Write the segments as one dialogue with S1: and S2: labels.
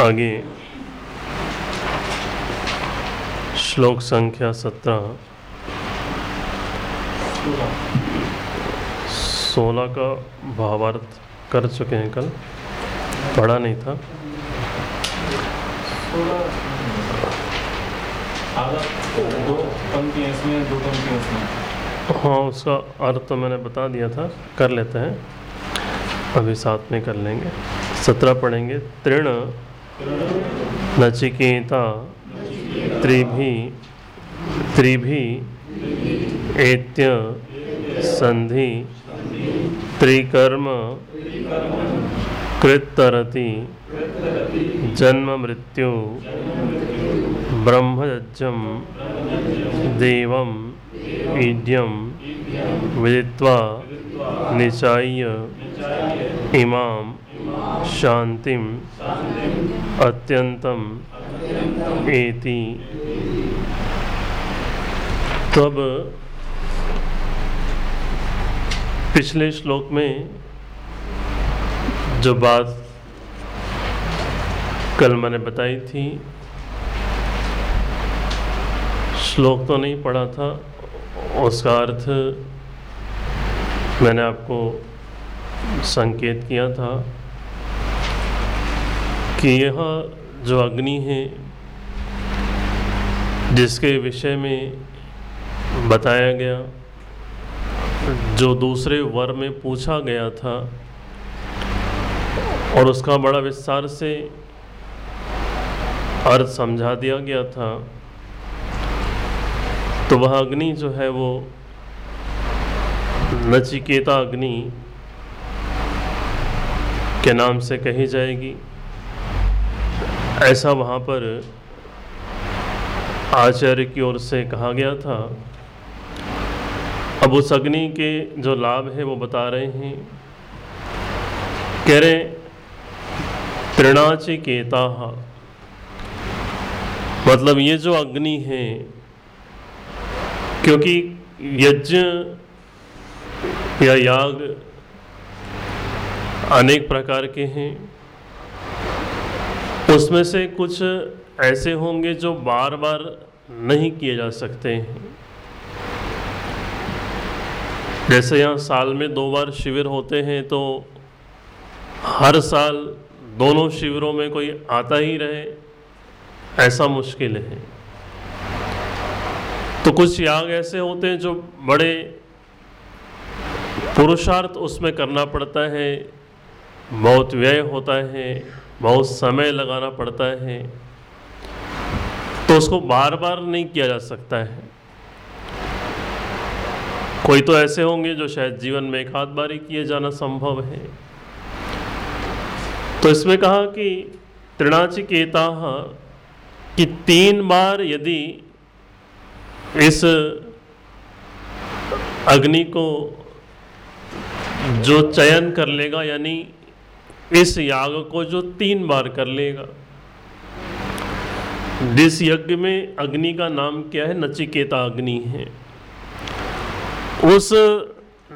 S1: आगे। श्लोक संख्या सत्रह। सोलह का भावार्थ कर चुके हैं कल। पढ़ा नहीं था। हाँ उसका अर्थ तो मैंने बता दिया था। कर लेते हैं। अभी साथ में कर लेंगे। सत्रह पढ़ेंगे। तृण नचिकेता एत्य संधि त्रिकर्म कृतरति जन्म मृत्यु ब्रह्मयज्ञम देवम ईड्यम विदित्वा निचाय्य इमाम। शांतिम अत्यंतम एति। तब पिछले श्लोक में जो बात कल मैंने बताई थी, श्लोक तो नहीं पढ़ा था, उसका अर्थ मैंने आपको संकेत किया था। कि यह जो अग्नि है, जिसके विषय में बताया गया, जो दूसरे वर में पूछा गया था, और उसका बड़ा विस्तार से अर्थ समझा दिया गया था तो वह अग्नि जो है वो नचिकेता अग्नि के नाम से कही जाएगी। ऐसा वहाँ पर आचार्य की ओर से कहा गया था। अब उस अग्नि के जो लाभ है वो बता रहे हैं। कह रहे तृणाचिकेता। मतलब ये जो अग्नि है, क्योंकि यज्ञ या याग अनेक प्रकार के हैं। उसमें से कुछ ऐसे होंगे जो बार बार नहीं किए जा सकते। जैसे यहाँ साल में दो बार शिविर होते हैं तो हर साल दोनों शिविरों में कोई आता ही रहे, ऐसा मुश्किल है। तो कुछ याग ऐसे होते हैं जो बड़े पुरुषार्थ उसमें करना पड़ता है, बहुत व्यय होता है। बहुत समय लगाना पड़ता है। तो उसको बार बार नहीं किया जा सकता है। कोई तो ऐसे होंगे जो शायद जीवन में एक आध बार किए जाना संभव है। तो इसमें कहा कि तृणाचिकेता कि तीन बार यदि इस अग्नि को जो चयन कर लेगा, यानी इस याग को जो तीन बार कर लेगा। जिस यज्ञ में अग्नि का नाम क्या है? नचिकेता अग्नि है। उस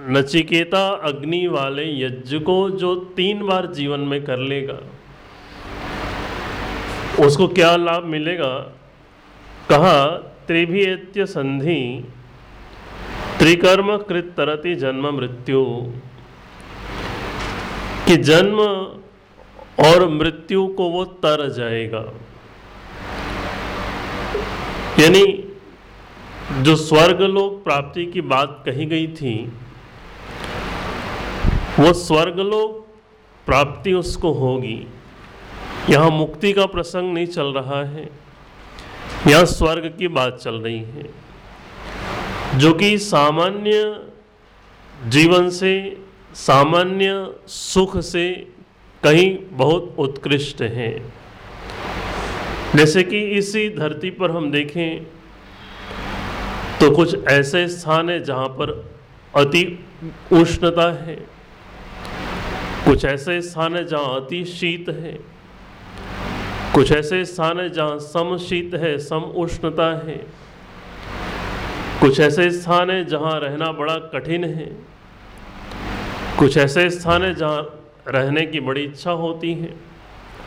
S1: नचिकेता अग्नि वाले यज्ञ को जो तीन बार जीवन में कर लेगा, उसको क्या लाभ मिलेगा? कहा, त्रिभियत्य संधि त्रिकर्म कृत तरति जन्म मृत्यु। कि जन्म और मृत्यु को वो तर जाएगा। यानी जो स्वर्ग लोक प्राप्ति की बात कही गई थी, वो स्वर्गलोक प्राप्ति उसको होगी। यहाँ मुक्ति का प्रसंग नहीं चल रहा है, यहाँ स्वर्ग की बात चल रही है, जो कि सामान्य जीवन से सामान्य सुख से कहीं बहुत उत्कृष्ट है। जैसे कि इसी धरती पर हम देखें तो कुछ ऐसे स्थान है जहाँ पर अति उष्णता है। कुछ ऐसे स्थान है जहाँ अति शीत है। कुछ ऐसे स्थान है जहाँ सम शीत है, सम उष्णता है। कुछ ऐसे स्थान है जहाँ रहना बड़ा कठिन है। कुछ ऐसे स्थान है जहाँ रहने की बड़ी इच्छा होती है,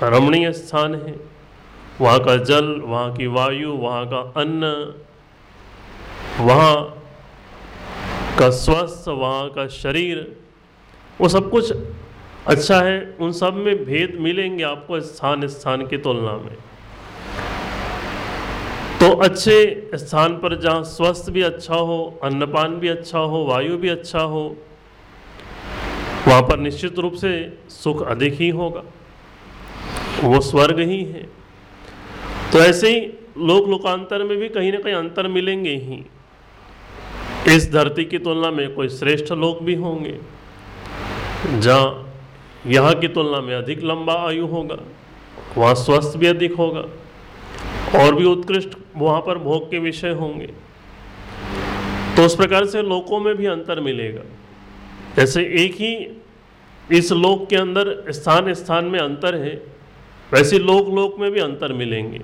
S1: रमणीय स्थान है। वहाँ का जल, वहाँ की वायु, वहाँ का अन्न, वहाँ का स्वस्थ, वहाँ का शरीर, वो सब कुछ अच्छा है। उन सब में भेद मिलेंगे आपको स्थान स्थान की तुलना में। तो अच्छे स्थान पर जहाँ स्वस्थ भी अच्छा हो, अन्नपान भी अच्छा हो, वायु भी अच्छा हो वहाँ पर निश्चित रूप से सुख अधिक ही होगा। वो स्वर्ग ही है। तो ऐसे ही लोक लोकांतर में भी कहीं ना कहीं अंतर मिलेंगे ही। इस धरती की तुलना में कोई श्रेष्ठ लोग भी होंगे। जहाँ यहाँ की तुलना में अधिक लंबा आयु होगा, वहाँ स्वस्थ भी अधिक होगा, और भी उत्कृष्ट वहाँ पर भोग के विषय होंगे। तो उस प्रकार से लोकों में भी अंतर मिलेगा। जैसे एक ही इस लोक के अंदर स्थान स्थान में अंतर है, वैसे लोक लोक में भी अंतर मिलेंगे।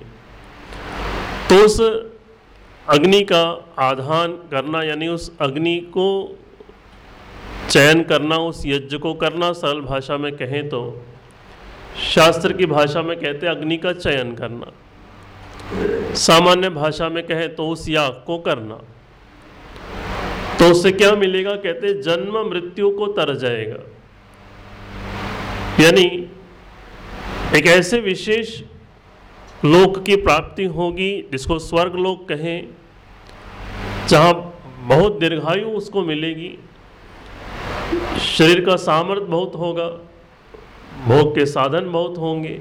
S1: तो उस अग्नि का आधान करना, यानी उस अग्नि को चयन करना, उस यज्ञ को करना, सरल भाषा में कहें तो शास्त्र की भाषा में कहते अग्नि का चयन करना। सामान्य भाषा में कहें तो उस याग को करना। तो उससे क्या मिलेगा? कहते जन्म मृत्यु को तर जाएगा। यानी एक ऐसे विशेष लोक की प्राप्ति होगी, जिसको स्वर्ग लोक कहें, जहाँ बहुत दीर्घायु उसको मिलेगी। शरीर का सामर्थ्य बहुत होगा, भोग के साधन बहुत होंगे।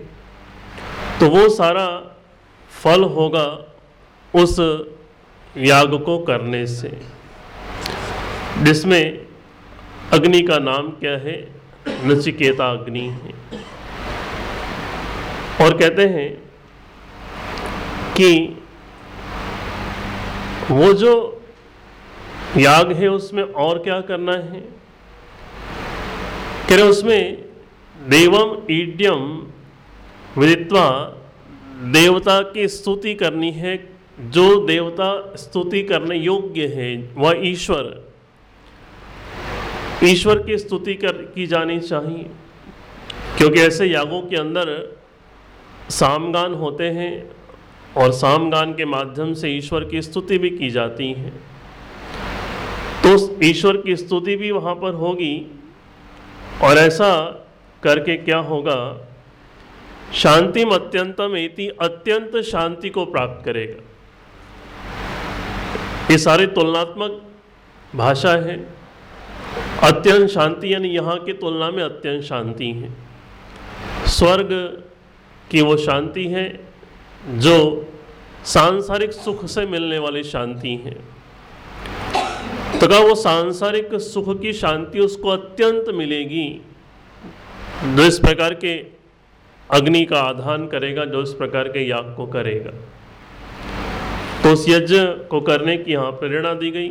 S1: तो वो सारा फल होगा उस याग को करने से। जिसमें अग्नि का नाम क्या है? नचिकेता अग्नि है। और कहते हैं कि वो जो याग है, उसमें और क्या करना है? कह रहे उसमें देवम ईड्यम विदित्वा देवता की स्तुति करनी है। जो देवता स्तुति करने योग्य है, वह ईश्वर ईश्वर की स्तुति कर, की जानी चाहिए। क्योंकि ऐसे यागों के अंदर सामगान होते हैं और सामगान के माध्यम से ईश्वर की स्तुति भी की जाती है। तो ईश्वर की स्तुति भी वहाँ पर होगी और ऐसा करके क्या होगा? शांतिम अत्यंतम इति अत्यंत शांति को प्राप्त करेगा। ये सारे तुलनात्मक भाषा है। अत्यंत शांति, यानी यहाँ की तुलना में अत्यंत शांति है। स्वर्ग की वो शांति है, जो सांसारिक सुख से मिलने वाली शांति है। तो कहा वो सांसारिक सुख की शांति उसको अत्यंत मिलेगी, जो इस प्रकार के अग्नि का आधान करेगा, जो इस प्रकार के याग को करेगा। तो उस यज्ञ को करने की यहाँ प्रेरणा दी गई।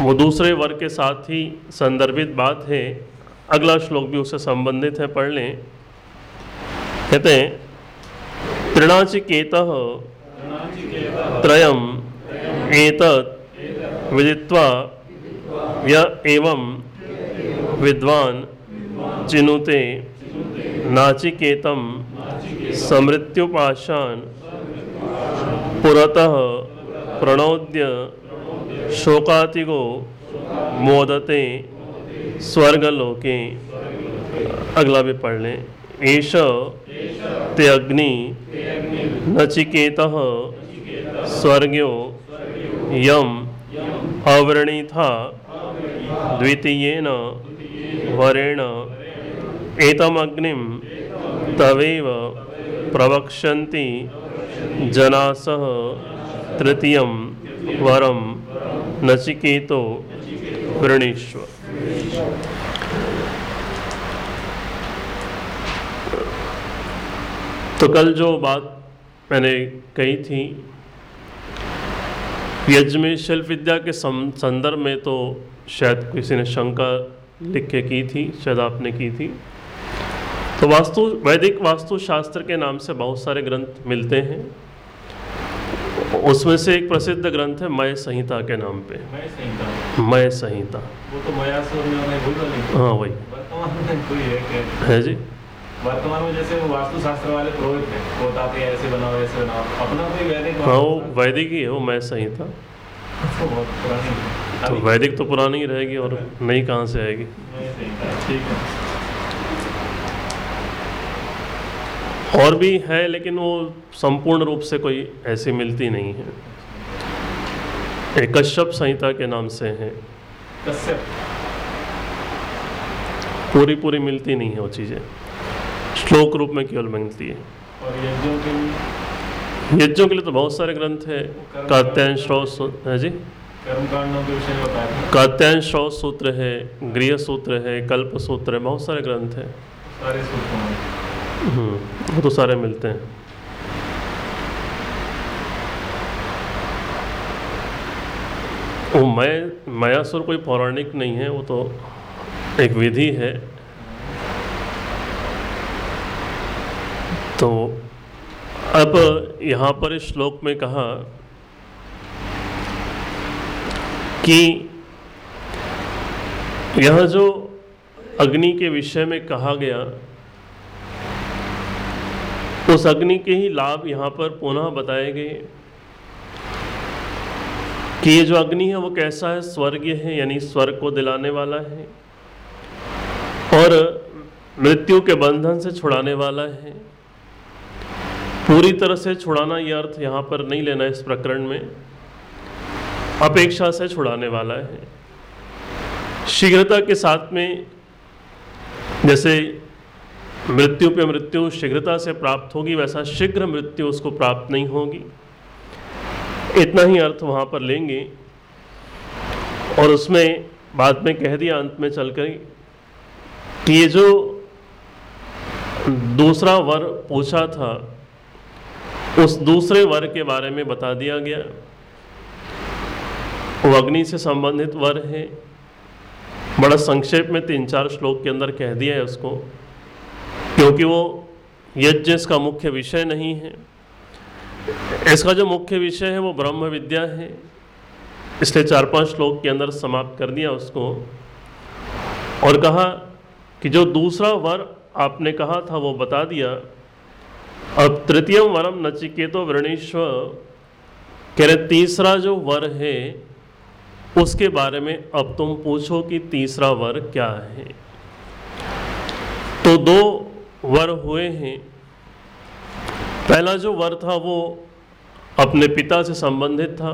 S1: वो दूसरे वर्ग के साथ ही संदर्भित बात है। अगला श्लोक भी उससे संबंधित है, पढ़ लें। कहते हैं, तृणाचिकेत त्रयम एतत् विदित्वा य एवं विद्वान चिनुते नाचिकेतम समृत्युपाशान पुरतः प्रणोद्य शोकातिगो मोदते स्वर्गलोके। अगला भी पढ़ लें। एष ते अग्नि नचिकेत स्वर्ग्यो यम अवृणी था द्वितीयेन वरेण। एतमग्निम तवेव प्रवक्षन्ति जनासः तृतीयं वरं नचिकेतो वृणीष्व तो कल जो बात मैंने कही थी, यज्ञ में शिल्प विद्या के संदर्भ में तो शायद किसी ने शंका लिख के की थी, शायद आपने की थी। तो वास्तु, वैदिक वास्तु शास्त्र के नाम से बहुत सारे ग्रंथ मिलते हैं। उसमें से एक प्रसिद्ध ग्रंथ है मय संहिता के नाम पे।
S2: सही
S1: मय संहिता।
S2: वो तो मयासुर में मैं भूल नहीं
S1: हाँ वही।
S2: वर्तमान में है
S1: जी।
S2: वर्तमान में जैसे वो वास्तुशास्त्र वाले पुरोहित थे वो बताते हैं ऐसे बनाओ ऐसे बनाओ। अपना कोई वैदिक
S1: हाँ वो वैदिक ही है वो मैं संहिता।
S2: तो बहुत पुरानी है।
S1: तो वैदिक तो पुरानी ही रहेगी और नई कहाँ से आएगी?
S2: सही था ठीक है।
S1: और भी है लेकिन वो संपूर्ण रूप से कोई ऐसी मिलती नहीं है। एक कश्यप संहिता के नाम से है।
S2: कश्यप।
S1: पूरी पूरी मिलती नहीं है वो चीज़ें। श्लोक रूप में केवल मिलती है।
S2: और यज्ञों के लिए?
S1: यज्ञों के लिए तो बहुत सारे ग्रंथ है। कात्यायन श्रौत है जी? कात्यायन श्रौत सूत्र है गृह सूत्र है कल्प सूत्र है बहुत सारे ग्रंथ हैं
S2: सारे सूत्रों में
S1: हम्म, वो तो सारे मिलते हैं। वो मय, मयासुर कोई पौराणिक नहीं है, वो तो एक विधि है। तो अब यहाँ पर इस श्लोक में कहा कि यह जो अग्नि के विषय में कहा गया उस अग्नि के ही लाभ यहाँ पर पुनः बताए गए कि ये जो अग्नि है, वो कैसा है? स्वर्गीय है, यानी स्वर्ग को दिलाने वाला है और मृत्यु के बंधन से छुड़ाने वाला है। पूरी तरह से छुड़ाना ये अर्थ यहाँ पर नहीं लेना इस प्रकरण में। अपेक्षा से छुड़ाने वाला है। शीघ्रता के साथ में जैसे मृत्यु पे मृत्यु शीघ्रता से प्राप्त होगी, वैसा शीघ्र मृत्यु उसको प्राप्त नहीं होगी। इतना ही अर्थ वहाँ पर लेंगे। और उसमें बाद में कह दिया, अंत में चलकर कि ये जो दूसरा वर पूछा था, उस दूसरे वर के बारे में बता दिया गया। वो अग्नि से संबंधित वर है। बड़ा संक्षेप में तीन चार श्लोक के अंदर कह दिया है उसको। क्योंकि वो यज्ञ इसका मुख्य विषय नहीं है। इसका जो मुख्य विषय है, वो ब्रह्म विद्या है। इसलिए चार पाँच श्लोक के अंदर समाप्त कर दिया उसको और कहा कि जो दूसरा वर आपने कहा था, वो बता दिया। अब तृतीय वरम नचिकेतो वृणीश्व कह रहे, तीसरा जो वर है, उसके बारे में अब तुम पूछो कि तीसरा वर क्या है। तो दो वर हुए हैं। पहला जो वर था वो अपने पिता से संबंधित था।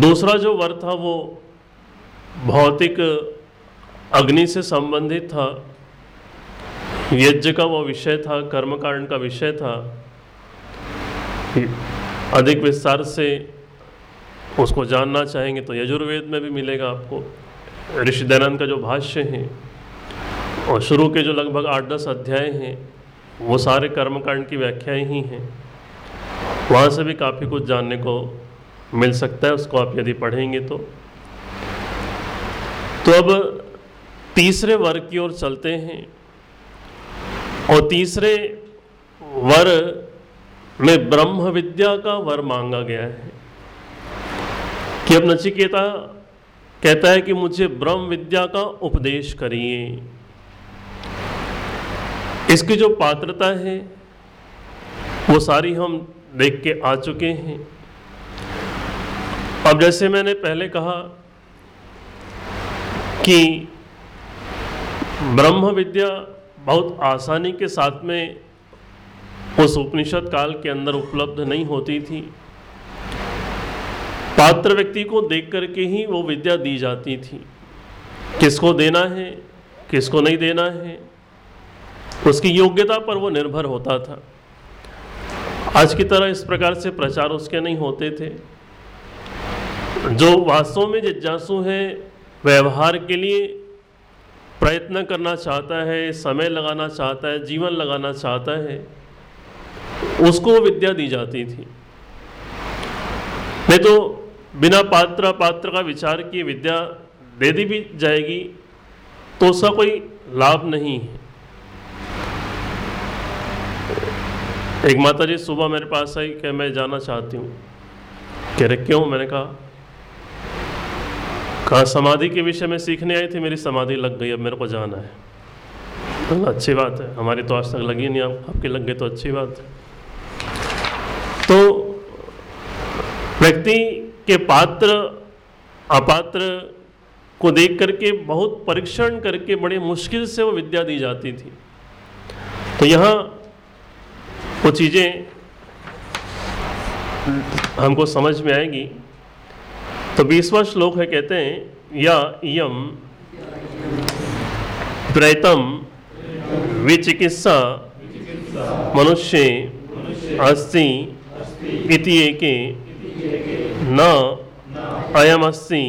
S1: दूसरा जो वर था वो भौतिक अग्नि से संबंधित था। यज्ञ का वो विषय था, कर्मकांड का विषय था। अधिक विस्तार से उसको जानना चाहेंगे तो यजुर्वेद में भी मिलेगा आपको। ऋषि दयानंद का जो भाष्य है और शुरू के जो लगभग आठ दस अध्याय हैं, वो सारे कर्मकांड की व्याख्याएँ ही हैं। वहाँ से भी काफ़ी कुछ जानने को मिल सकता है, उसको आप यदि पढ़ेंगे तो। तो अब तीसरे वर्ग की ओर चलते हैं और तीसरे वर में ब्रह्म विद्या का वर मांगा गया है कि अब नचिकेता कहता है कि मुझे ब्रह्म विद्या का उपदेश करिए। इसकी जो पात्रता है, वो सारी हम देख के आ चुके हैं। अब जैसे मैंने पहले कहा कि ब्रह्म विद्या बहुत आसानी के साथ में उस उपनिषद काल के अंदर उपलब्ध नहीं होती थी। पात्र व्यक्ति को देख करके ही वो विद्या दी जाती थी। किसको देना है, किसको नहीं देना है उसकी योग्यता पर वो निर्भर होता था। आज की तरह इस प्रकार से प्रचार उसके नहीं होते थे। जो वास्तव में जिज्ञासु है, व्यवहार के लिए प्रयत्न करना चाहता है, समय लगाना चाहता है, जीवन लगाना चाहता है, उसको विद्या दी जाती थी। नहीं तो बिना पात्र पात्र का विचार किए विद्या दे दी भी जाएगी तो उसका कोई लाभ नहीं है। एक माता जी सुबह मेरे पास आई कि मैं जाना चाहती हूँ। कह रहे, क्यों? मैंने कहा कहा, समाधि के विषय में सीखने आई थी, मेरी समाधि लग गई, अब मेरे को जाना है। तो अच्छी बात है, हमारी तो आज तक लगी नहीं, आप, आपकी लग गई तो अच्छी बात है। तो व्यक्ति के पात्र, अपात्र को देख करके, बहुत परीक्षण करके, बड़े मुश्किल से वो विद्या दी जाती थी। तो यहाँ वो चीज़ें हमको समझ में आएगी। तो बीसवा श्लोक है, कहते हैं, या यम प्रेतम विचिकित्सा मनुष्य अस्ति इति एके न अयमस्ति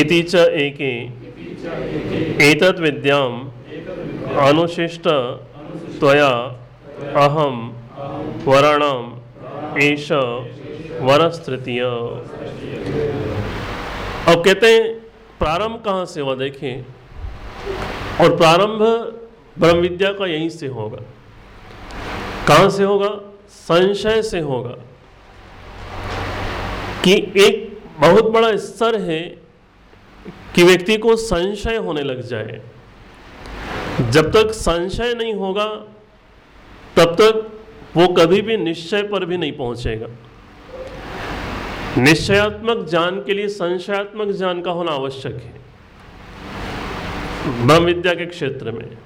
S1: इति च एके। एतद् विद्याम अनुशिष्ट त्वया अहम वराणाम एष वरस्तृतीय अब कहते हैं, प्रारंभ कहाँ से हुआ देखें, और प्रारंभ ब्रह्म विद्या का यहीं से होगा। कहाँ से होगा? संशय से होगा। कि एक बहुत बड़ा स्तर है कि व्यक्ति को संशय होने लग जाए। जब तक संशय नहीं होगा तब तक वो कभी भी निश्चय पर भी नहीं पहुंचेगा। निश्चयात्मक ज्ञान के लिए संशयात्मक ज्ञान का होना आवश्यक है। ब्रह्म विद्या के क्षेत्र में।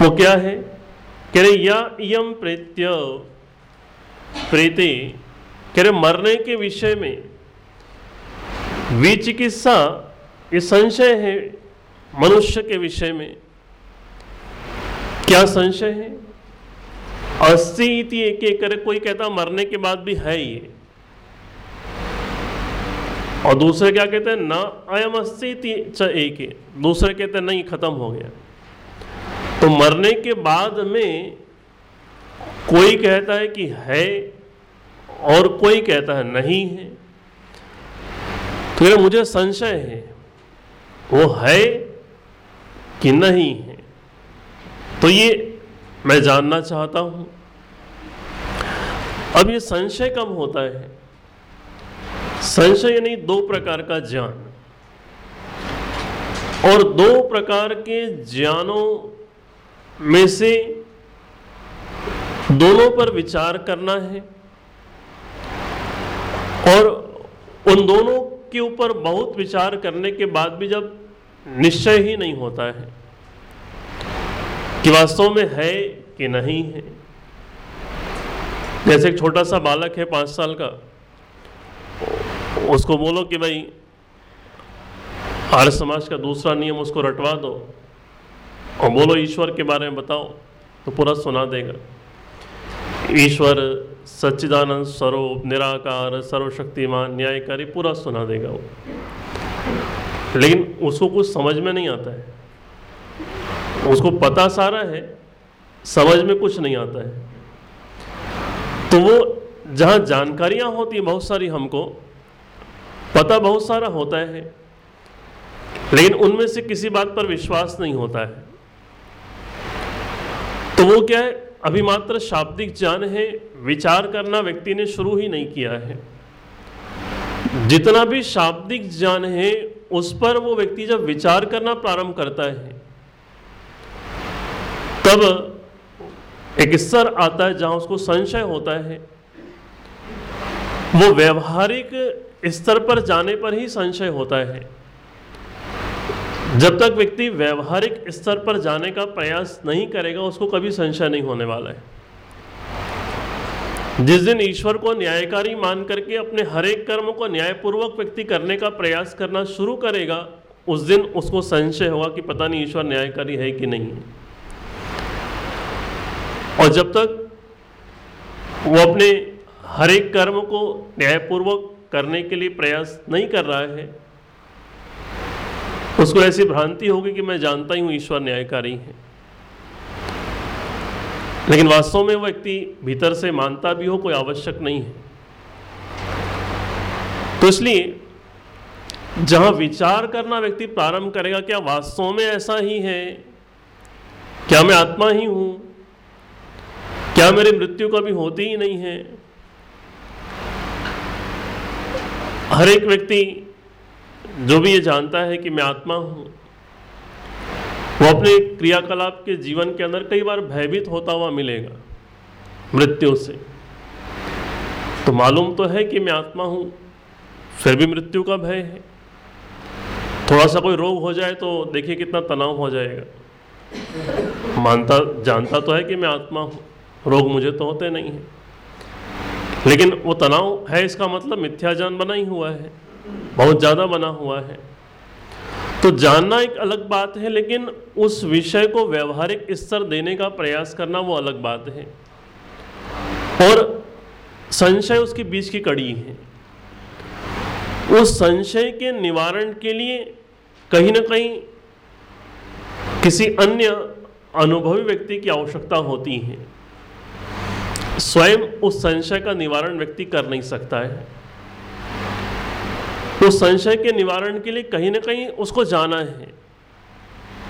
S1: वो क्या है? कह रहे, या यम प्रेत्य। प्रेते, कह रहे, मरने के विषय में विचिकित्सा, ये संशय है मनुष्य के विषय में। क्या संशय है? अस्सी इति एक एक करे कोई कहता मरने के बाद भी है ये। और दूसरे क्या कहते हैं? ना अयम अस्सी एक दूसरे कहते हैं, नहीं, खत्म हो गया। तो मरने के बाद में कोई कहता है कि है और कोई कहता है, नहीं है। तो ये मुझे संशय है, वो है कि नहीं है। तो ये मैं जानना चाहता हूँ। अब ये संशय कब होता है। संशय यानी दो प्रकार का ज्ञान। और दो प्रकार के ज्ञानों में से दोनों पर विचार करना है। और उन दोनों के ऊपर बहुत विचार करने के बाद भी जब निश्चय ही नहीं होता है कि वास्तव में है कि नहीं है? जैसे एक छोटा सा बालक है पाँच साल का, उसको बोलो कि भाई, आर्य समाज का दूसरा नियम उसको रटवा दो और बोलो ईश्वर के बारे में बताओ तो पूरा सुना देगा। ईश्वर, सच्चिदानंद स्वरूप, निराकार, सर्वशक्तिमान, न्यायकारी, पूरा सुना देगा वो। लेकिन उसको कुछ समझ में नहीं आता है। उसको पता सारा है, समझ में कुछ नहीं आता है। तो वो जहाँ जानकारियाँ होती हैं बहुत सारी हमको, पता बहुत सारा होता है, लेकिन उनमें से किसी बात पर विश्वास नहीं होता है। तो वो क्या है, अभी मात्र शाब्दिक ज्ञान है, विचार करना व्यक्ति ने शुरू ही नहीं किया है। जितना भी शाब्दिक ज्ञान है, उस पर वो व्यक्ति जब विचार करना प्रारंभ करता है तब एक स्तर आता है जहाँ उसको संशय होता है, वो व्यवहारिक स्तर पर जाने पर ही संशय होता है। जब तक व्यक्ति व्यवहारिक स्तर पर जाने का प्रयास नहीं करेगा, उसको कभी संशय नहीं होने वाला है। जिस दिन ईश्वर को न्यायकारी मान करके अपने हर एक कर्म को न्यायपूर्वक व्यक्ति करने का प्रयास करना शुरू करेगा, उस दिन उसको संशय होगा कि पता नहीं ईश्वर न्यायकारी है कि नहीं और जब तक वो अपने हर एक कर्म को न्यायपूर्वक करने के लिए प्रयास नहीं कर रहा है, उसको ऐसी भ्रांति होगी कि मैं जानता ही हूँ ईश्वर न्यायकारी है। लेकिन वास्तव में वो व्यक्ति भीतर से मानता भी हो कोई आवश्यक नहीं है। तो इसलिए जहाँ विचार करना व्यक्ति प्रारंभ करेगा, क्या वास्तव में ऐसा ही है? क्या मैं आत्मा ही हूँ? क्या मेरी मृत्यु कभी होती ही नहीं है? हर एक व्यक्ति जो भी ये जानता है कि मैं आत्मा हूँ, वो अपने क्रियाकलाप के जीवन के अंदर कई बार भयभीत होता हुआ मिलेगा मृत्यु से। तो मालूम तो है कि मैं आत्मा हूँ, फिर भी मृत्यु का भय है। थोड़ा सा कोई रोग हो जाए तो देखिए कितना तनाव हो जाएगा। मानता, जानता तो है कि मैं आत्मा हूँ। रोग मुझे तो होते नहीं है। लेकिन वो तनाव है, इसका मतलब मिथ्याजान बना ही हुआ है, बहुत ज़्यादा बना हुआ है। तो जानना एक अलग बात है, लेकिन उस विषय को व्यवहारिक स्तर देने का प्रयास करना वो अलग बात है। और संशय उसके बीच की कड़ी है। उस संशय के निवारण के लिए कहीं ना कहीं किसी अन्य अनुभवी व्यक्ति की आवश्यकता होती है। स्वयं उस संशय का निवारण व्यक्ति कर नहीं सकता है। तो संशय के निवारण के लिए कहीं ना कहीं उसको जाना है।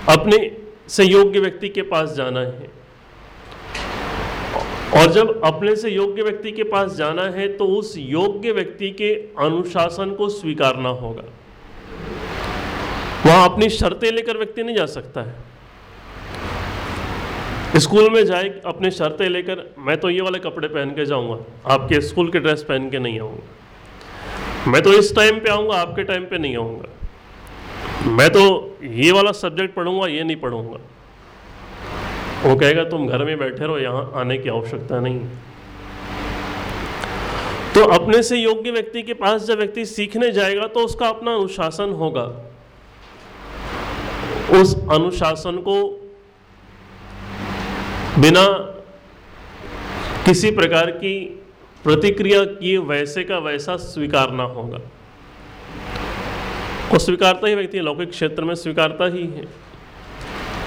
S1: अपने से योग्य व्यक्ति के पास जाना है। और जब अपने से योग्य व्यक्ति के पास जाना है तो उस योग्य व्यक्ति के अनुशासन को स्वीकारना होगा। वहाँ अपनी शर्तें लेकर व्यक्ति नहीं जा सकता है। स्कूल में जाए, अपने शर्तें लेकर, मैं तो ये वाले कपड़े पहन के जाऊँगा। आपके स्कूल के ड्रेस पहन के नहीं आऊँगा। मैं तो इस टाइम पे आऊँगा, आपके टाइम पे नहीं आऊँगा। मैं तो ये वाला सब्जेक्ट पढ़ूँगा, ये नहीं पढ़ूँगा। वो कहेगा, तुम घर में बैठे रहो, यहाँ आने की आवश्यकता नहीं तो अपने से योग्य व्यक्ति के पास जब व्यक्ति सीखने जाएगा तो उसका अपना अनुशासन होगा। उस अनुशासन को बिना किसी प्रकार की प्रतिक्रिया किए वैसे का वैसा स्वीकारना होगा। और स्वीकारता ही व्यक्ति लौकिक क्षेत्र में स्वीकारता ही है।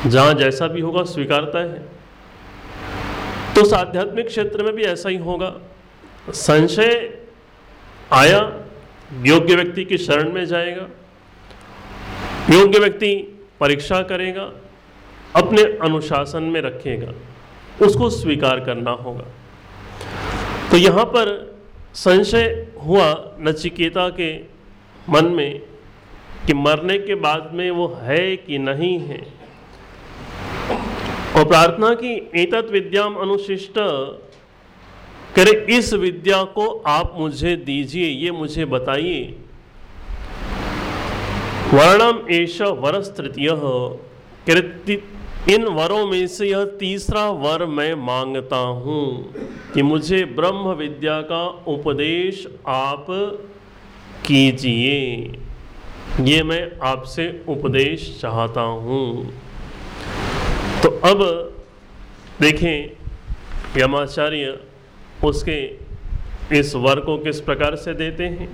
S1: जहाँ जैसा भी होगा, स्वीकारता है। तो उस आध्यात्मिक क्षेत्र में भी ऐसा ही होगा। संशय आया, योग्य व्यक्ति की शरण में जाएगा। योग्य व्यक्ति परीक्षा करेगा, अपने अनुशासन में रखेगा। उसको स्वीकार करना होगा। तो यहाँ पर संशय हुआ नचिकेता के मन में कि मरने के बाद में वो है कि नहीं है। और प्रार्थना की एतत विद्याम अनुशिष्ट करे, इस विद्या को आप मुझे दीजिए, ये मुझे बताइए। वर्णम एश वरस तृतीय इन वरों में से यह तीसरा वर मैं माँगता हूँ कि मुझे ब्रह्म विद्या का उपदेश आप कीजिए। ये मैं आपसे उपदेश चाहता हूँ। तो अब देखें यमाचार्य उसके इस वर को किस प्रकार से देते हैं।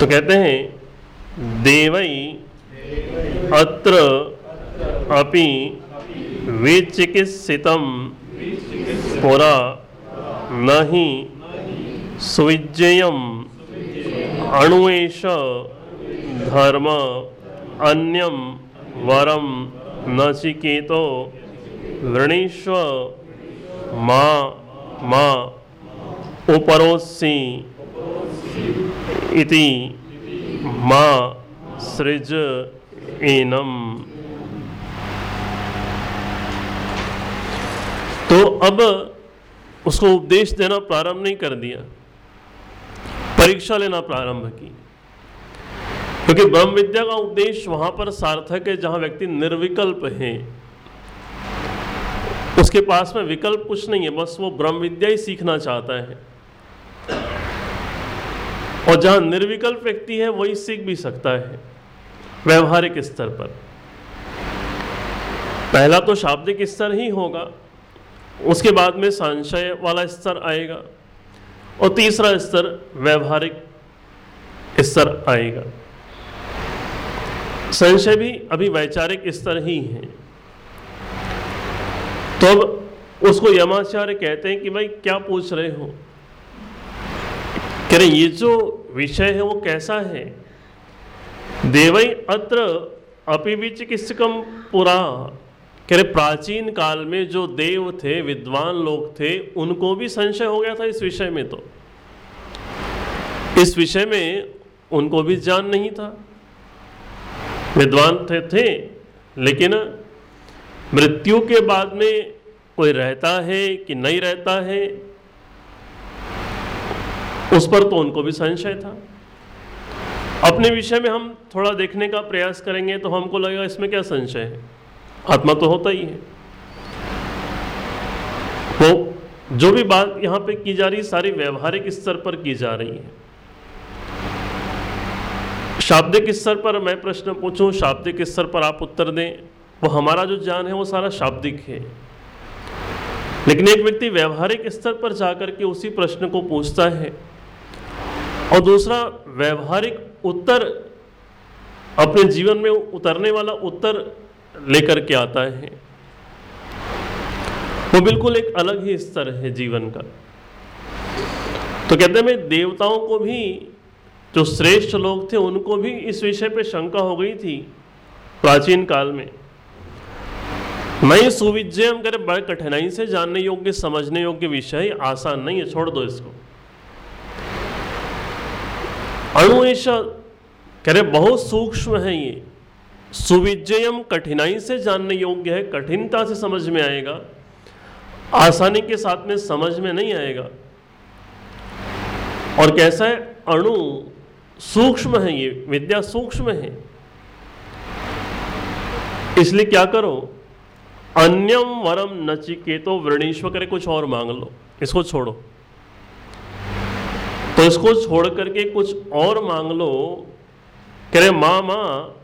S1: तो कहते हैं देवई अत्र अपि विचिकित्सित पुरा नहीं सुविजय अणुष धर्म अन्यम वरम नचिकेतो वृणीष्व माँ माँ उपरोसी इति माँ सृज एनम तो अब उसको उपदेश देना प्रारंभ नहीं कर दिया। परीक्षा लेना प्रारंभ की। क्योंकि ब्रह्म विद्या का उपदेश वहाँ पर सार्थक है, जहाँ व्यक्ति निर्विकल्प है। उसके पास में विकल्प कुछ नहीं है, बस वो ब्रह्म विद्या ही सीखना चाहता है। और जहाँ निर्विकल्प व्यक्ति है, वही सीख भी सकता है, व्यवहारिक स्तर पर। पहला तो शाब्दिक स्तर ही होगा। उसके बाद में संशय वाला स्तर आएगा और तीसरा स्तर व्यवहारिक स्तर आएगा। संशय भी अभी वैचारिक स्तर ही है। तो अब उसको यमाचार्य कहते हैं कि भाई, क्या पूछ रहे हो? कह रहे, ये जो विषय है वो कैसा है? देवई अत्र अपिविचिकित्सकम पुरा। कह रहे प्राचीन काल में जो देव थे विद्वान लोग थे उनको भी संशय हो गया था इस विषय में तो। इस विषय में उनको भी ज्ञान नहीं था। विद्वान थे, थे लेकिन मृत्यु के बाद में कोई रहता है कि नहीं रहता है उस पर तो उनको भी संशय था। अपने विषय में हम थोड़ा देखने का प्रयास करेंगे तो हमको लगेगा इसमें क्या संशय है। आत्मा तो होता ही है। वो जो भी बात यहाँ पे की जा रही है, सारी व्यवहारिक स्तर पर की जा रही है। शाब्दिक स्तर पर मैं प्रश्न पूछूँ, शाब्दिक स्तर पर आप उत्तर दें, वो हमारा जो ज्ञान है, वो सारा शाब्दिक है। लेकिन एक व्यक्ति व्यवहारिक स्तर पर जाकर के उसी प्रश्न को पूछता है, और दूसरा व्यवहारिक उत्तर अपने जीवन में उतरने वाला उत्तर लेकर के आता है। वो बिल्कुल एक अलग ही स्तर है जीवन का। तो कहते हैं भाई देवताओं को भी, जो श्रेष्ठ लोग थे, उनको भी इस विषय पे शंका हो गई थी प्राचीन काल में। नहीं सुविजय हम करें बड़े कठिनाई से जानने योग्य, समझने योग्य विषय आसान नहीं है, छोड़ दो इसको। अणु ऐसा, कह रहे, बहुत सूक्ष्म है ये। सुविजयम कठिनाई से जानने योग्य है, कठिनता से समझ में आएगा, आसानी के साथ में समझ में नहीं आएगा। और कैसा है? अणु सूक्ष्म है ये, विद्या सूक्ष्म है। इसलिए क्या करो? अन्यम वरम नचिकेतो करे, कुछ और मांग लो, इसको छोड़ो। तो इसको छोड़ करके कुछ और मांग लो करे माँ माँ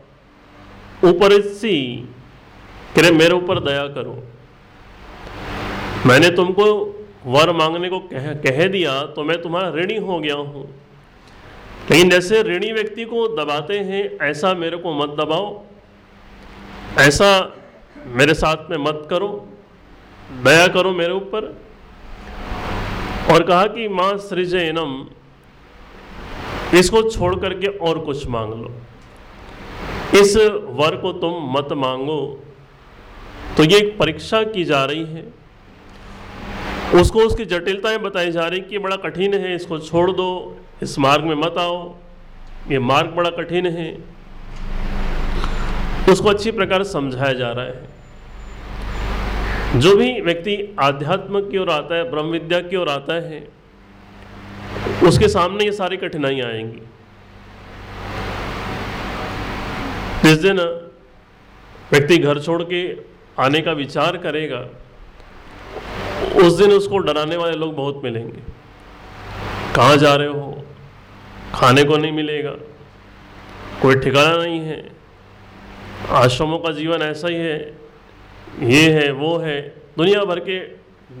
S1: ऊपर सी करे मेरे ऊपर दया करो। मैंने तुमको वर मांगने को कह, कह दिया तो मैं तुम्हारा ऋणी हो गया हूँ। लेकिन जैसे ऋणी व्यक्ति को दबाते हैं ऐसा मेरे को मत दबाओ। ऐसा मेरे साथ में मत करो। दया करो मेरे ऊपर। और कहा कि माँ सृजनम इसको छोड़ करके और कुछ मांग लो। इस वर को तुम मत मांगो। तो ये एक परीक्षा की जा रही है। उसको उसकी जटिलताएँ बताई जा रही कि बड़ा कठिन है, इसको छोड़ दो, इस मार्ग में मत आओ। ये मार्ग बड़ा कठिन है। उसको अच्छी प्रकार समझाया जा रहा है। जो भी व्यक्ति आध्यात्म की ओर आता है, ब्रह्म विद्या की ओर आता है, उसके सामने ये सारी कठिनाइयाँ आएँगी। जिस दिन व्यक्ति घर छोड़ के आने का विचार करेगा, उस दिन उसको डराने वाले लोग बहुत मिलेंगे। कहाँ जा रहे हो? खाने को नहीं मिलेगा। कोई ठिकाना नहीं है। आश्रमों का जीवन ऐसा ही है। ये है, वो है। दुनिया भर के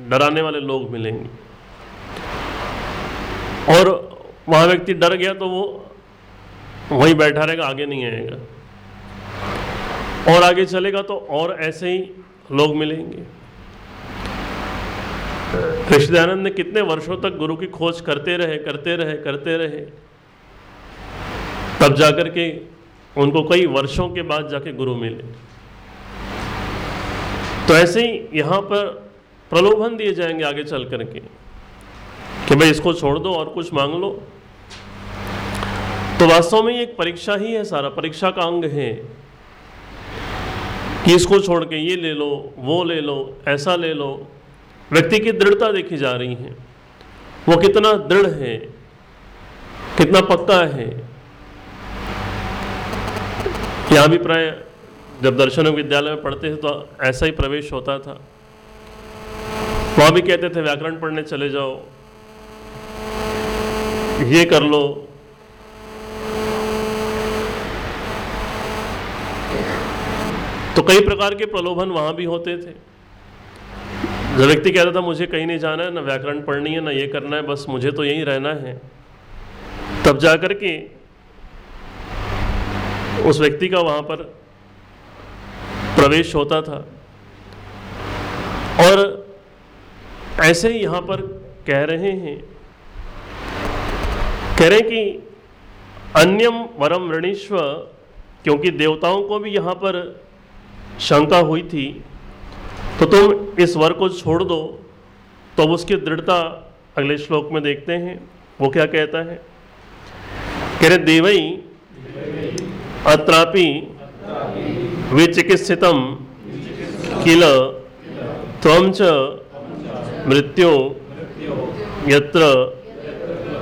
S1: डराने वाले लोग मिलेंगे। और वहाँ व्यक्ति डर गया तो वो वहीं बैठा रहेगा, आगे नहीं आएगा। और आगे चलेगा तो और ऐसे ही लोग मिलेंगे। कृष्णदयानंद ने कितने वर्षों तक गुरु की खोज करते रहे करते रहे करते रहे। तब जाकर के उनको कई वर्षों के बाद जाके गुरु मिले। तो ऐसे ही यहाँ पर प्रलोभन दिए जाएँगे आगे चल करके कि भाई इसको छोड़ दो और कुछ मांग लो। तो वास्तव में ये एक परीक्षा ही है सारा, परीक्षा का अंग है। कि इसको छोड़ के ये ले लो, वो ले लो, ऐसा ले लो। व्यक्ति की दृढ़ता देखी जा रही है। वो कितना दृढ़ है, कितना पक्का है। यहाँ भी प्राय जब दर्शन विद्यालय में पढ़ते थे तो ऐसा ही प्रवेश होता था। वहाँ भी कहते थे, व्याकरण पढ़ने चले जाओ। ये कर लो तो कई प्रकार के प्रलोभन वहाँ भी होते थे। जो व्यक्ति कहता था, मुझे कहीं नहीं जाना है, ना व्याकरण पढ़नी है, ना ये करना है, बस मुझे तो यहीं रहना है। तब जाकर के उस व्यक्ति का वहाँ पर प्रवेश होता था। और ऐसे ही यहाँ पर कह रहे हैं, कह रहे हैं कि अन्यम वरम ऋणीश्व क्योंकि देवताओं को भी यहाँ पर शंका हुई थी तो तुम इस वर को छोड़ दो। तो अब उसकी दृढ़ता अगले श्लोक में देखते हैं, वो क्या कहता है? कह रहे देवई अत्रापि विचिकित्सितम किल त्वम च मृत्यु यत्र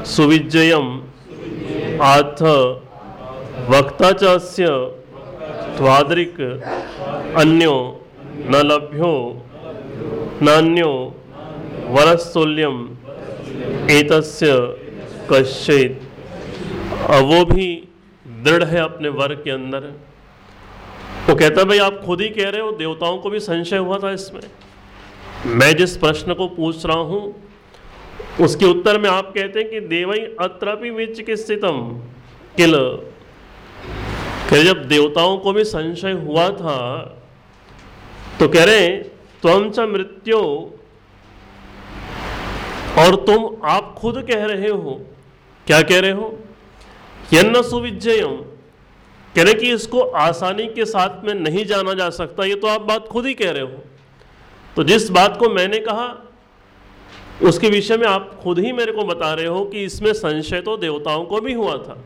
S1: सुविजयम आथ वक्ता च त्वादृक् अन्यो न लभ्यो, नान्यो वरस्तुल्यम एतस्य कश्चित। वो भी दृढ़ है अपने वर्ग के अंदर। वो कहता है, भाई, आप खुद ही कह रहे हो, देवताओं को भी संशय हुआ था इसमें। मैं जिस प्रश्न को पूछ रहा हूँ, उसके उत्तर में आप कहते हैं कि देवई अत्रपि विच के स्थितम किल कह जब देवताओं को भी संशय हुआ था तो कह रहे त्वम च मृत्यु, और तुम आप खुद कह रहे हो। क्या कह रहे हो? यन्न सुविजयम कह रहे कि इसको आसानी के साथ में नहीं जाना जा सकता, ये तो आप बात खुद ही कह रहे हो। तो जिस बात को मैंने कहा, उसके विषय में आप खुद ही मेरे को बता रहे हो कि इसमें संशय तो देवताओं को भी हुआ था।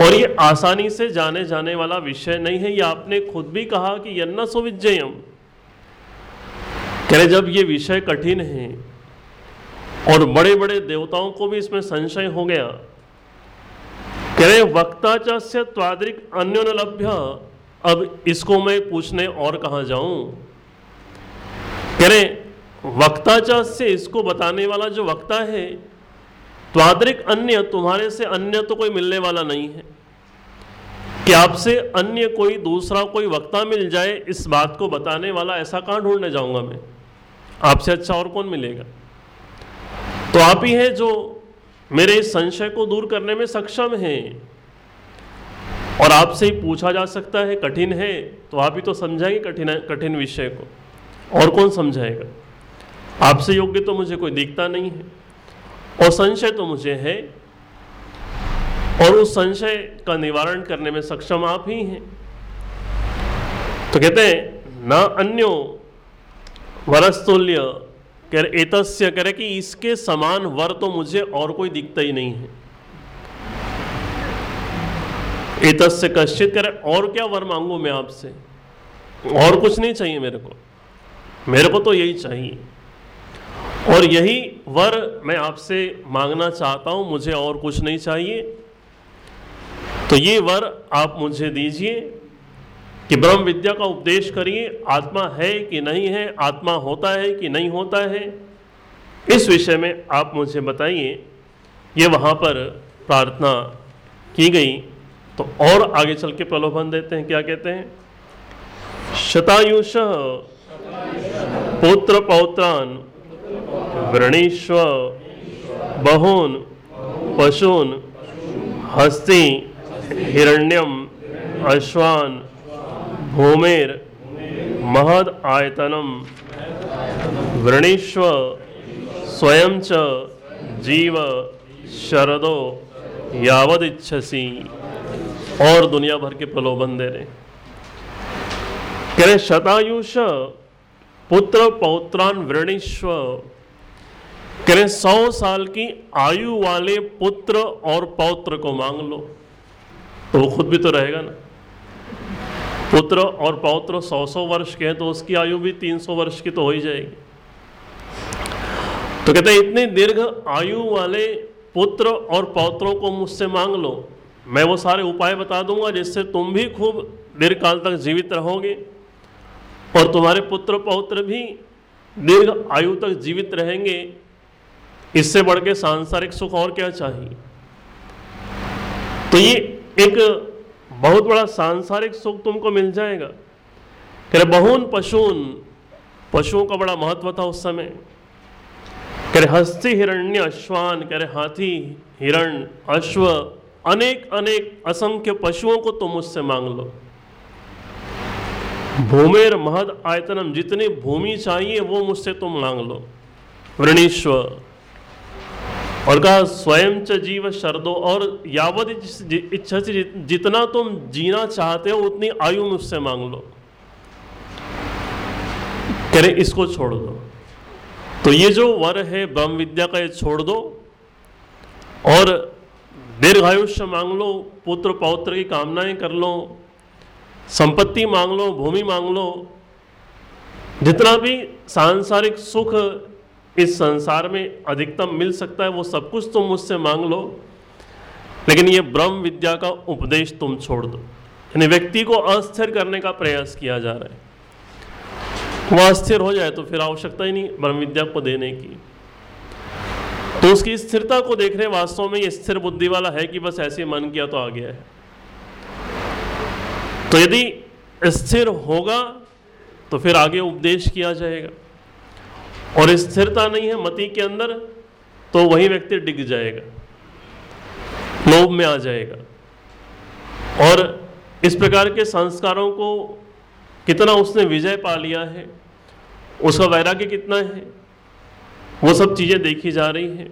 S1: और ये आसानी से जाने जाने वाला विषय नहीं है। ये आपने खुद भी कहा कि यन्ना सुविजयम कह रहे, जब ये विषय कठिन है और बड़े बड़े देवताओं को भी इसमें संशय हो गया, कह रहे वक्ता च त्वादरिक अन्य लभ्य अब इसको मैं पूछने और कहा जाऊँ? कह रहे वक्ता से इसको बताने वाला जो वक्ता है त्वादरिक अन्य, तुम्हारे से अन्य तो कोई मिलने वाला नहीं है। कि आपसे अन्य कोई दूसरा कोई वक्ता मिल जाए, इस बात को बताने वाला, ऐसा कहाँ ढूँढने जाऊँगा मैं? आपसे अच्छा और कौन मिलेगा? तो आप ही हैं जो मेरे इस संशय को दूर करने में सक्षम हैं। और आपसे ही पूछा जा सकता है, कठिन है तो आप ही तो समझाएँगे कठिन कठिन विषय को। और कौन समझाएगा? आपसे योग्य तो मुझे कोई दिखता नहीं है। और संशय तो मुझे है, और उस संशय का निवारण करने में सक्षम आप ही हैं। तो कहते हैं, न अन्यो वरस्तुल्य, कह रहे एतस्य, कह रहे कि इसके समान वर तो मुझे और कोई दिखता ही नहीं है। एतस्य कश्चित, कह रहे, और क्या वर मांगू मैं आपसे? और कुछ नहीं चाहिए मेरे को। मेरे को तो यही चाहिए। और यही वर मैं आपसे मांगना चाहता हूँ, मुझे और कुछ नहीं चाहिए। तो ये वर आप मुझे दीजिए कि ब्रह्म विद्या का उपदेश करिए, आत्मा है कि नहीं है, आत्मा होता है कि नहीं होता है। इस विषय में आप मुझे बताइए, ये वहाँ पर प्रार्थना की गई। तो और आगे चल के प्रलोभन देते हैं, क्या कहते हैं? शतायुष पुत्र पौत्रान वृणीश्व बहून, पशून, हस्ती, हिरण्यम, अश्वान, भूमेर, महद आयतनम। वृणीश्व स्वयं च, जीव, शरदो यावद इच्छसी और दुनिया भर के प्रलोभन दे रहे। कह रहे, शतायुष, पुत्र पौत्रान वृणीश्व कह रहे सौ साल की आयु वाले पुत्र और पौत्र को मांग लो। तो वो खुद भी तो रहेगा ना। पुत्र और पौत्र सौ सौ वर्ष के हैं तो उसकी आयु भी तीन सौ वर्ष की तो हो ही जाएगी। तो कहते हैं, इतनी दीर्घ आयु वाले पुत्र और पौत्रों को मुझसे मांग लो। मैं वो सारे उपाय बता दूँगा जिससे तुम भी खूब दीर्घ काल तक जीवित रहोगे और तुम्हारे पुत्र पौत्र भी दीर्घ आयु तक जीवित रहेंगे। इससे बढ़ के सांसारिक सुख और क्या चाहिए? तो ये एक बहुत बड़ा सांसारिक सुख तुमको मिल जाएगा। कह रहे, बहुन पशुन, पशुओं का बड़ा महत्व था उस समय। कह रहे, हस्ती हिरण्य अश्वान, कह रहे, हाथी हिरण अश्व, अनेक अनेक असंख्य पशुओं को तुम मुझसे मांग लो। भूमेर महद आयतनम, जितनी भूमि चाहिए वो मुझसे तुम मांग लो। वृणीश्व और कहा, स्वयं च जीव शरदो, और यावत इच्छा से जितना तुम जीना चाहते हो, उतनी आयु मुझसे मांग लो। कह रहे इसको छोड़ दो। तो ये जो वर है, ब्रह्म विद्या का, ये छोड़ दो। और दीर्घायुष्य मांग लो, पुत्र पौत्र की कामनाएँ कर लो, संपत्ति मांग लो, भूमि मांग लो। जितना भी सांसारिक सुख इस संसार में अधिकतम मिल सकता है, वो सब कुछ तुम मुझसे मांग लो। लेकिन ये ब्रह्म विद्या का उपदेश तुम छोड़ दो। यानी व्यक्ति को अस्थिर करने का प्रयास किया जा रहा है। वह अस्थिर हो जाए तो फिर आवश्यकता ही नहीं, ब्रह्म विद्या को देने की। तो उसकी स्थिरता को देख रहे वास्तव में ये स्थिर बुद्धि वाला है कि बस ऐसे मन किया तो आ गया है। तो यदि स्थिर होगा तो फिर आगे उपदेश किया जाएगा। और स्थिरता नहीं है मति के अंदर तो वही व्यक्ति डिग जाएगा, लोभ में आ जाएगा। और इस प्रकार के संस्कारों को कितना उसने विजय पा लिया है, उसका वैराग्य कितना है, वो सब चीज़ें देखी जा रही हैं।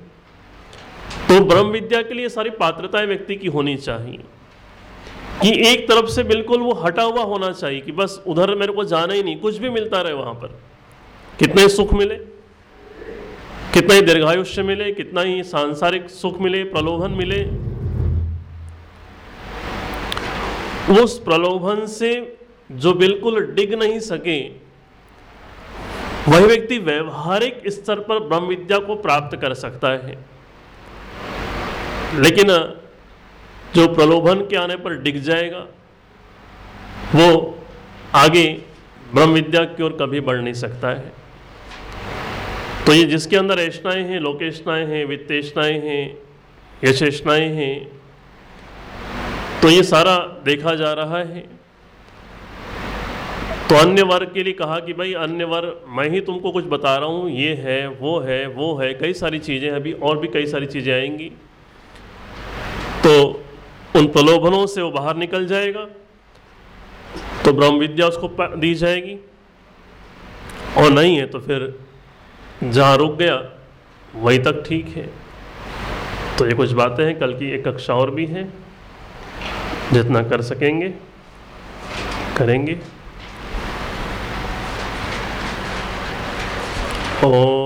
S1: तो ब्रह्म विद्या के लिए सारी पात्रताएँ व्यक्ति की होनी चाहिए। कि एक तरफ़ से बिल्कुल वो हटा हुआ होना चाहिए कि बस उधर मेरे को जाना ही नहीं, कुछ भी मिलता रहे वहाँ पर। कितने सुख मिले? कितना ही दीर्घायुष्य मिले? कितना ही सांसारिक सुख मिले, प्रलोभन मिले। उस प्रलोभन से जो बिल्कुल डिग नहीं सके, वही व्यक्ति व्यवहारिक स्तर पर ब्रह्म विद्या को प्राप्त कर सकता है। लेकिन, जो प्रलोभन के आने पर डिग जाएगा, वो आगे ब्रह्म विद्या की ओर कभी बढ़ नहीं सकता है। तो ये जिसके अंदर ऐष्णाएँ हैं, लोकेशनाएँ हैं वित्तेषणाएँ हैं यशेषणाएँ हैं तो ये सारा देखा जा रहा है। तो अन्य वर्ग के लिए कहा कि भाई, अन्य वर्ग मैं ही तुमको कुछ बता रहा हूँ, ये है, वो है वो है, कई सारी चीज़ें अभी और भी कई सारी चीज़ें आएँगी। तो उन प्रलोभनों से वो बाहर निकल जाएगा तो ब्रह्म विद्या उसको दी जाएगी। और नहीं है तो फिर जहाँ रुक गया, वहीं तक ठीक है। तो ये कुछ बातें हैं, कल की एक कक्षा और भी है। जितना कर सकेंगे, करेंगे। ओ